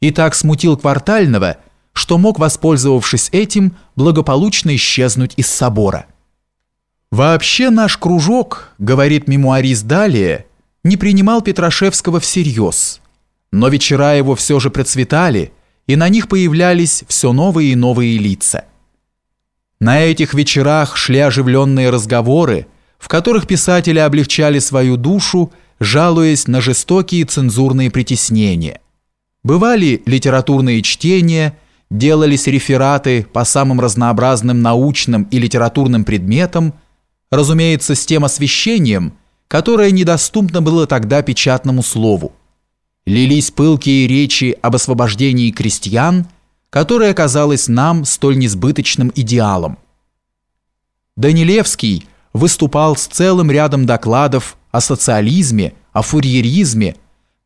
и так смутил Квартального, что мог, воспользовавшись этим, благополучно исчезнуть из собора. Вообще наш кружок, говорит мемуарист далее, не принимал Петрашевского всерьез, но вечера его все же процветали, и на них появлялись все новые и новые лица. На этих вечерах шли оживленные разговоры, в которых писатели облегчали свою душу, жалуясь на жестокие цензурные притеснения. Бывали литературные чтения, делались рефераты по самым разнообразным научным и литературным предметам, разумеется, с тем освещением, которое недоступно было тогда печатному слову. Лились пылкие речи об освобождении крестьян, которое казалось нам столь несбыточным идеалом. Данилевский выступал с целым рядом докладов о социализме, о фурьеризме,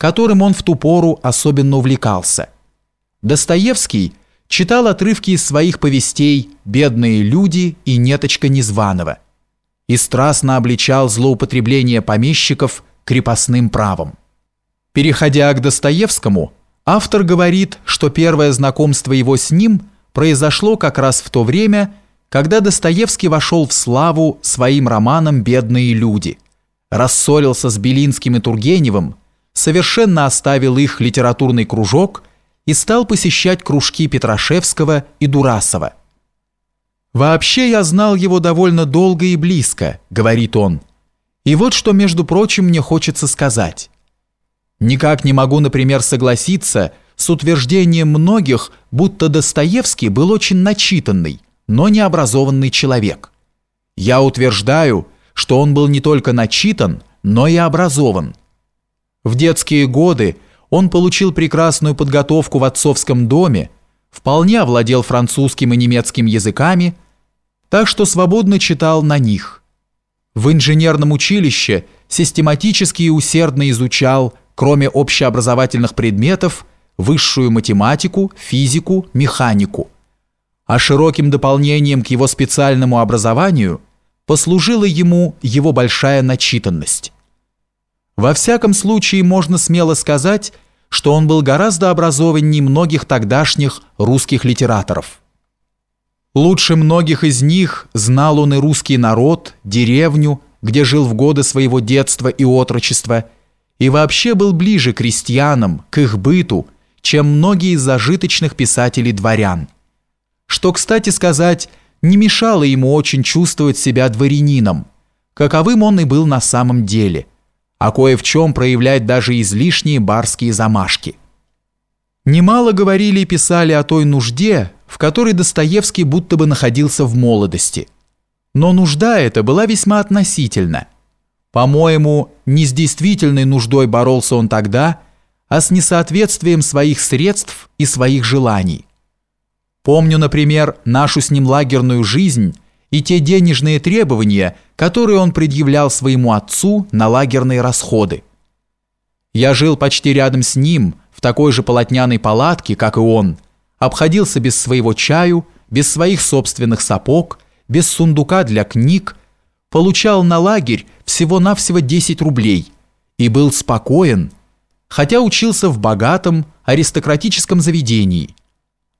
которым он в ту пору особенно увлекался. Достоевский читал отрывки из своих повестей «Бедные люди» и «Неточка Незваного» и страстно обличал злоупотребление помещиков крепостным правом. Переходя к Достоевскому, автор говорит, что первое знакомство его с ним произошло как раз в то время, когда Достоевский вошел в славу своим романом «Бедные люди», рассорился с Белинским и Тургеневым, совершенно оставил их литературный кружок и стал посещать кружки Петрашевского и Дурасова. «Вообще я знал его довольно долго и близко», — говорит он. «И вот что, между прочим, мне хочется сказать. Никак не могу, например, согласиться с утверждением многих, будто Достоевский был очень начитанный, но необразованный человек. Я утверждаю, что он был не только начитан, но и образован. В детские годы он получил прекрасную подготовку в отцовском доме, вполне овладел французским и немецким языками, так что свободно читал на них. В инженерном училище систематически и усердно изучал, кроме общеобразовательных предметов, высшую математику, физику, механику. А широким дополнением к его специальному образованию послужила ему его большая начитанность. Во всяком случае, можно смело сказать, что он был гораздо образованнее многих тогдашних русских литераторов. Лучше многих из них знал он и русский народ, деревню, где жил в годы своего детства и отрочества, и вообще был ближе к крестьянам, к их быту, чем многие из зажиточных писателей-дворян. Что, кстати сказать, не мешало ему очень чувствовать себя дворянином, каковым он и был на самом деле – а кое в чем проявлять даже излишние барские замашки. Немало говорили и писали о той нужде, в которой Достоевский будто бы находился в молодости. Но нужда эта была весьма относительна. По-моему, не с действительной нуждой боролся он тогда, а с несоответствием своих средств и своих желаний. Помню, например, нашу с ним лагерную жизнь и те денежные требования, которые он предъявлял своему отцу на лагерные расходы. Я жил почти рядом с ним, в такой же полотняной палатке, как и он, обходился без своего чаю, без своих собственных сапог, без сундука для книг, получал на лагерь всего-навсего 10 рублей и был спокоен, хотя учился в богатом аристократическом заведении.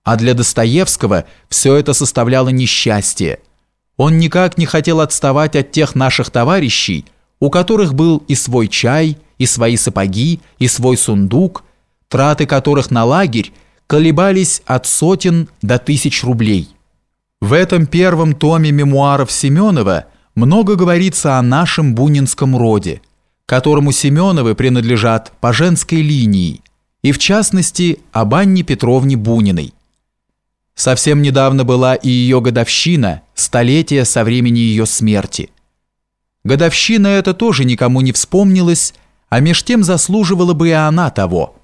А для Достоевского все это составляло несчастье – он никак не хотел отставать от тех наших товарищей, у которых был и свой чай, и свои сапоги, и свой сундук, траты которых на лагерь колебались от сотен до тысяч рублей. В этом первом томе мемуаров Семенова много говорится о нашем бунинском роде, которому Семеновы принадлежат по женской линии, и в частности об Анне Петровне Буниной. Совсем недавно была и ее годовщина, столетие со времени ее смерти. Годовщина эта тоже никому не вспомнилась, а меж тем заслуживала бы и она того.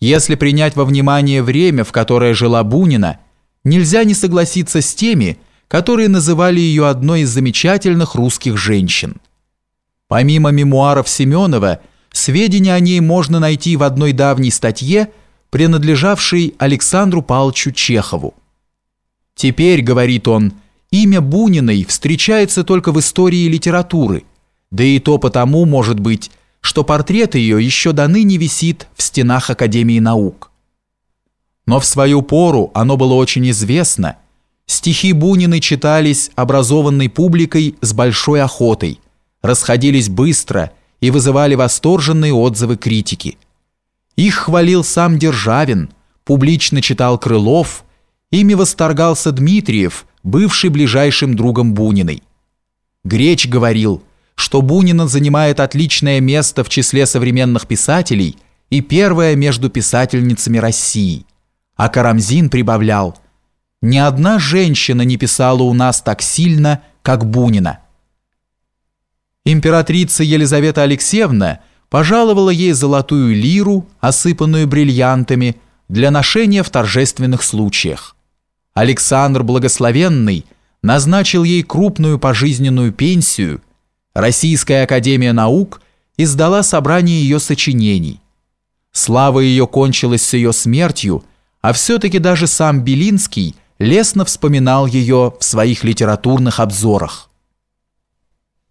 Если принять во внимание время, в которое жила Бунина, нельзя не согласиться с теми, которые называли ее одной из замечательных русских женщин. Помимо мемуаров Семенова, сведения о ней можно найти в одной давней статье – принадлежавший Александру Павловичу Чехову. Теперь, говорит он, имя Буниной встречается только в истории литературы, да и то потому, может быть, что портрет ее еще до ныне висит в стенах Академии наук. Но в свою пору оно было очень известно. Стихи Бунины читались образованной публикой с большой охотой, расходились быстро и вызывали восторженные отзывы критики. Их хвалил сам Державин, публично читал Крылов, ими восторгался Дмитриев, бывший ближайшим другом Буниной. Греч говорил, что Бунина занимает отличное место в числе современных писателей и первое между писательницами России. А Карамзин прибавлял, «Ни одна женщина не писала у нас так сильно, как Бунина». Императрица Елизавета Алексеевна пожаловала ей золотую лиру, осыпанную бриллиантами, для ношения в торжественных случаях. Александр Благословенный назначил ей крупную пожизненную пенсию, Российская Академия Наук издала собрание ее сочинений. Слава ее кончилась с ее смертью, а все-таки даже сам Белинский лестно вспоминал ее в своих литературных обзорах.